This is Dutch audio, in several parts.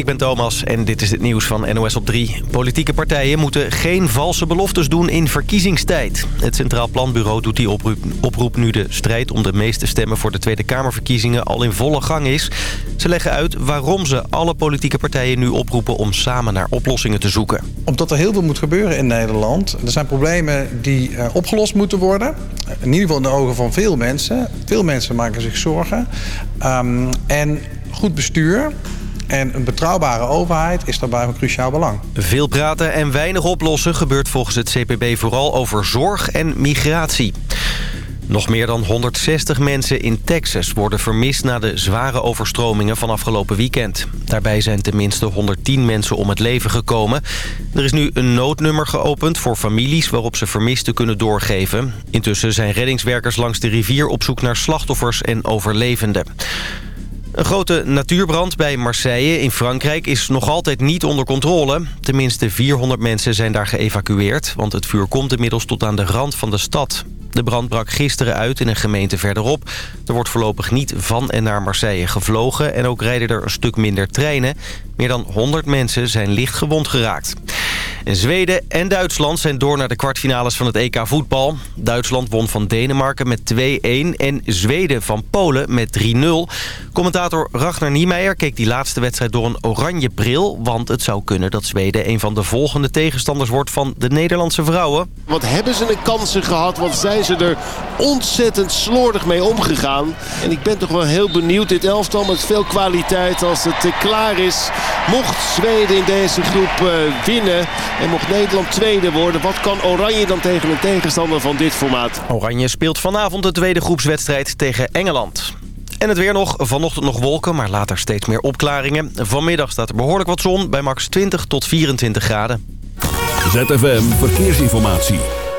Ik ben Thomas en dit is het nieuws van NOS op 3. Politieke partijen moeten geen valse beloftes doen in verkiezingstijd. Het Centraal Planbureau doet die oproep, oproep, nu de strijd om de meeste stemmen voor de Tweede Kamerverkiezingen al in volle gang is. Ze leggen uit waarom ze alle politieke partijen nu oproepen om samen naar oplossingen te zoeken. Omdat er heel veel moet gebeuren in Nederland. Er zijn problemen die eh, opgelost moeten worden. In ieder geval in de ogen van veel mensen. Veel mensen maken zich zorgen. Ehm, en goed bestuur en een betrouwbare overheid is daarbij van cruciaal belang. Veel praten en weinig oplossen gebeurt volgens het CPB vooral over zorg en migratie. Nog meer dan 160 mensen in Texas worden vermist na de zware overstromingen van afgelopen weekend. Daarbij zijn tenminste 110 mensen om het leven gekomen. Er is nu een noodnummer geopend voor families waarop ze vermisten kunnen doorgeven. Intussen zijn reddingswerkers langs de rivier op zoek naar slachtoffers en overlevenden. Een grote natuurbrand bij Marseille in Frankrijk is nog altijd niet onder controle. Tenminste 400 mensen zijn daar geëvacueerd, want het vuur komt inmiddels tot aan de rand van de stad. De brand brak gisteren uit in een gemeente verderop. Er wordt voorlopig niet van en naar Marseille gevlogen... en ook rijden er een stuk minder treinen. Meer dan 100 mensen zijn licht gewond geraakt. En Zweden en Duitsland zijn door naar de kwartfinales van het EK voetbal. Duitsland won van Denemarken met 2-1 en Zweden van Polen met 3-0. Commentator Ragnar Niemeyer keek die laatste wedstrijd door een oranje bril... want het zou kunnen dat Zweden een van de volgende tegenstanders wordt van de Nederlandse vrouwen. Wat hebben ze een kansen gehad, want zij zijn ze er ontzettend slordig mee omgegaan. En ik ben toch wel heel benieuwd. Dit elftal met veel kwaliteit als het eh, klaar is. Mocht Zweden in deze groep eh, winnen en mocht Nederland tweede worden. Wat kan Oranje dan tegen een tegenstander van dit formaat? Oranje speelt vanavond de tweede groepswedstrijd tegen Engeland. En het weer nog. Vanochtend nog wolken, maar later steeds meer opklaringen. Vanmiddag staat er behoorlijk wat zon bij max 20 tot 24 graden. ZFM Verkeersinformatie.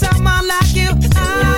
someone like you. I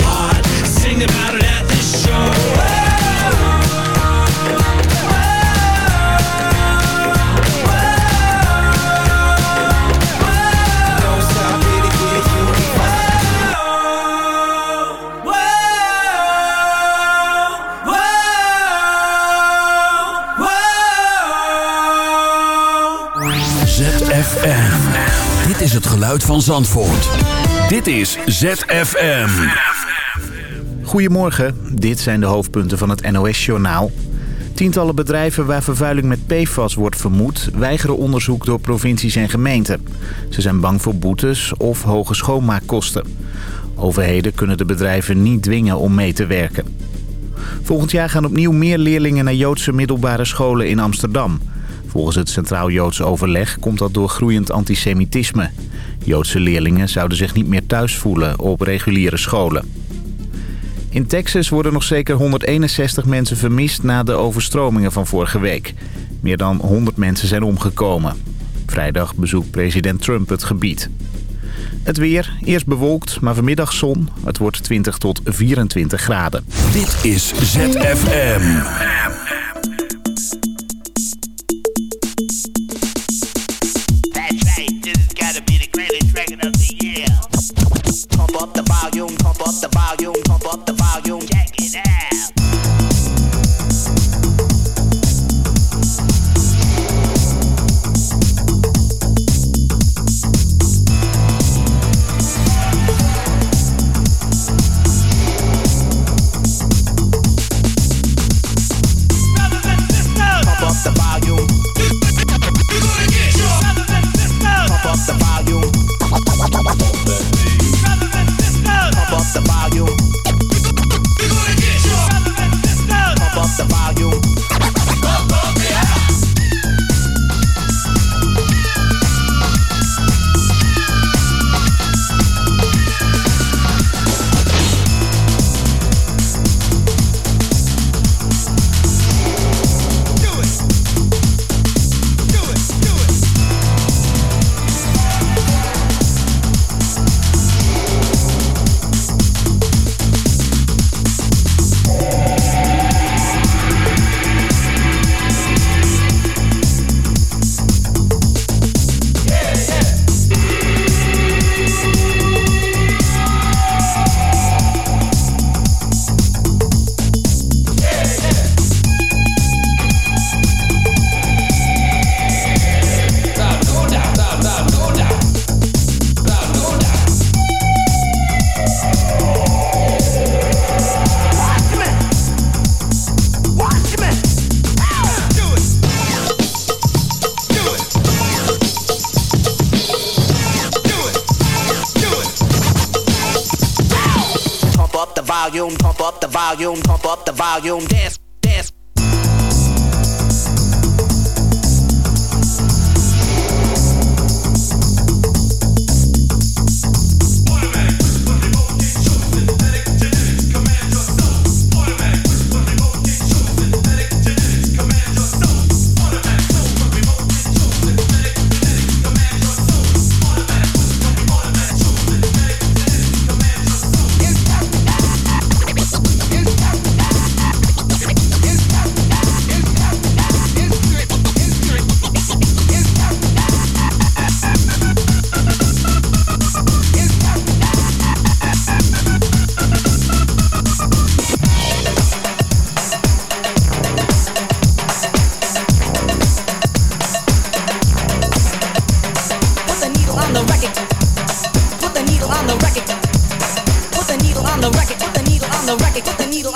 Dit is het geluid van Zandvoort. Dit is ZFM. Goedemorgen, dit zijn de hoofdpunten van het NOS-journaal. Tientallen bedrijven waar vervuiling met PFAS wordt vermoed... weigeren onderzoek door provincies en gemeenten. Ze zijn bang voor boetes of hoge schoonmaakkosten. Overheden kunnen de bedrijven niet dwingen om mee te werken. Volgend jaar gaan opnieuw meer leerlingen naar Joodse middelbare scholen in Amsterdam. Volgens het Centraal Joods Overleg komt dat door groeiend antisemitisme. Joodse leerlingen zouden zich niet meer thuis voelen op reguliere scholen. In Texas worden nog zeker 161 mensen vermist na de overstromingen van vorige week. Meer dan 100 mensen zijn omgekomen. Vrijdag bezoekt president Trump het gebied. Het weer, eerst bewolkt, maar vanmiddag zon. Het wordt 20 tot 24 graden. Dit is ZFM.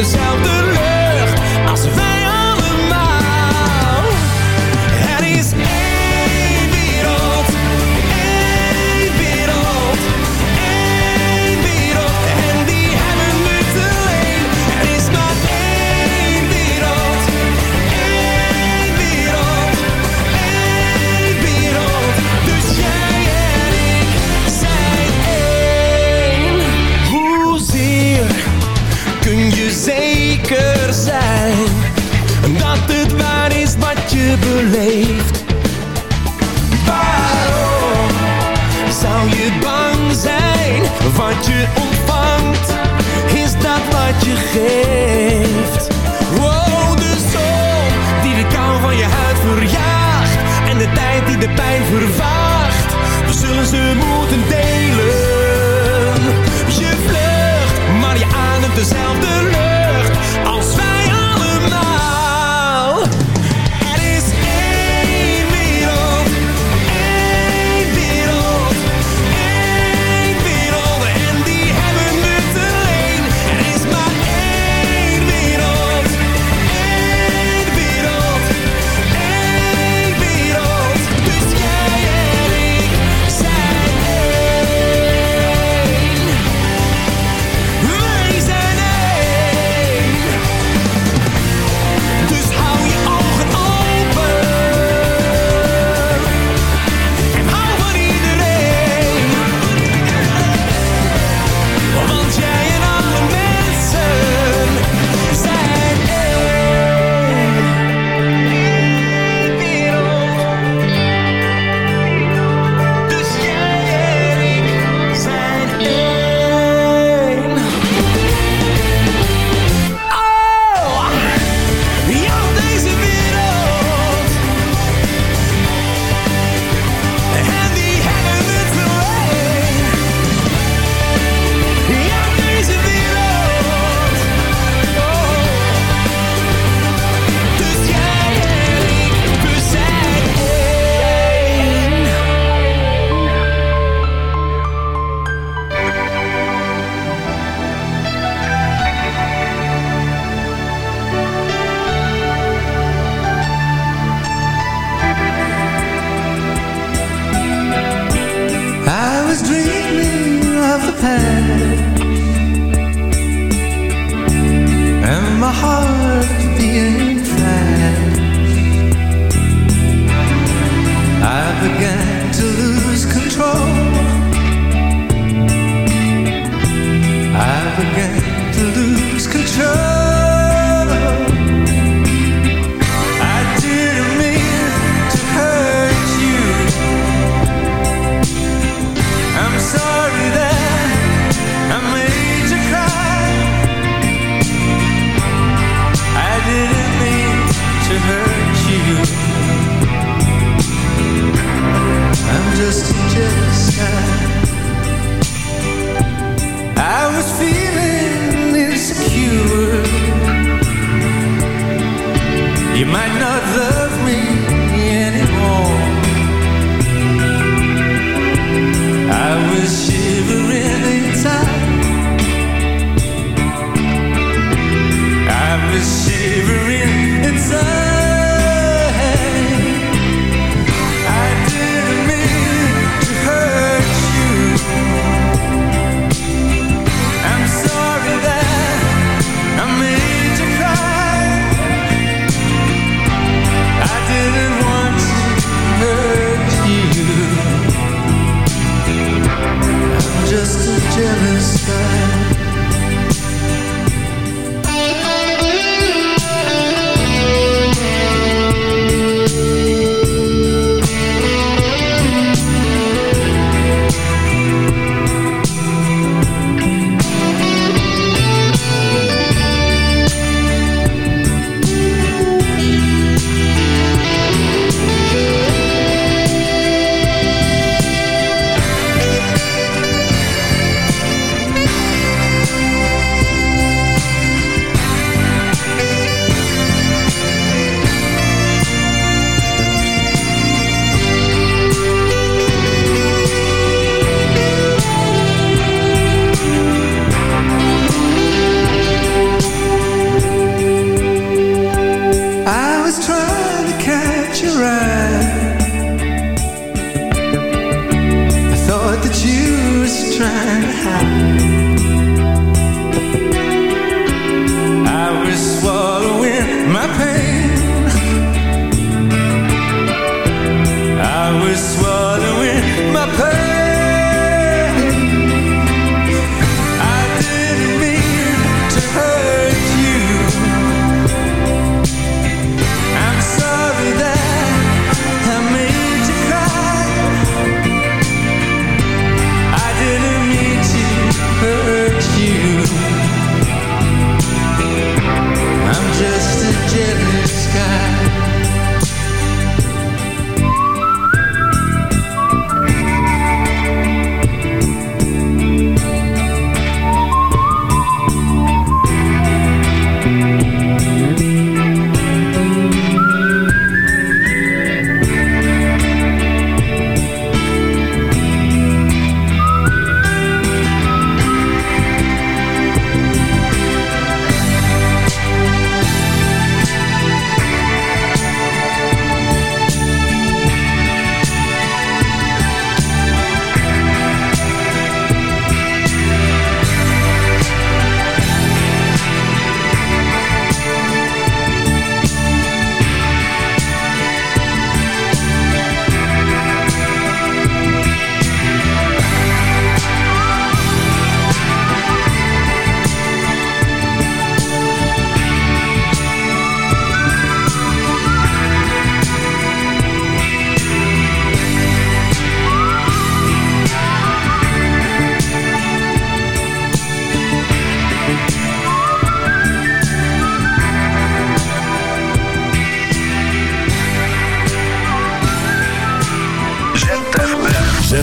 dezelfde Hey.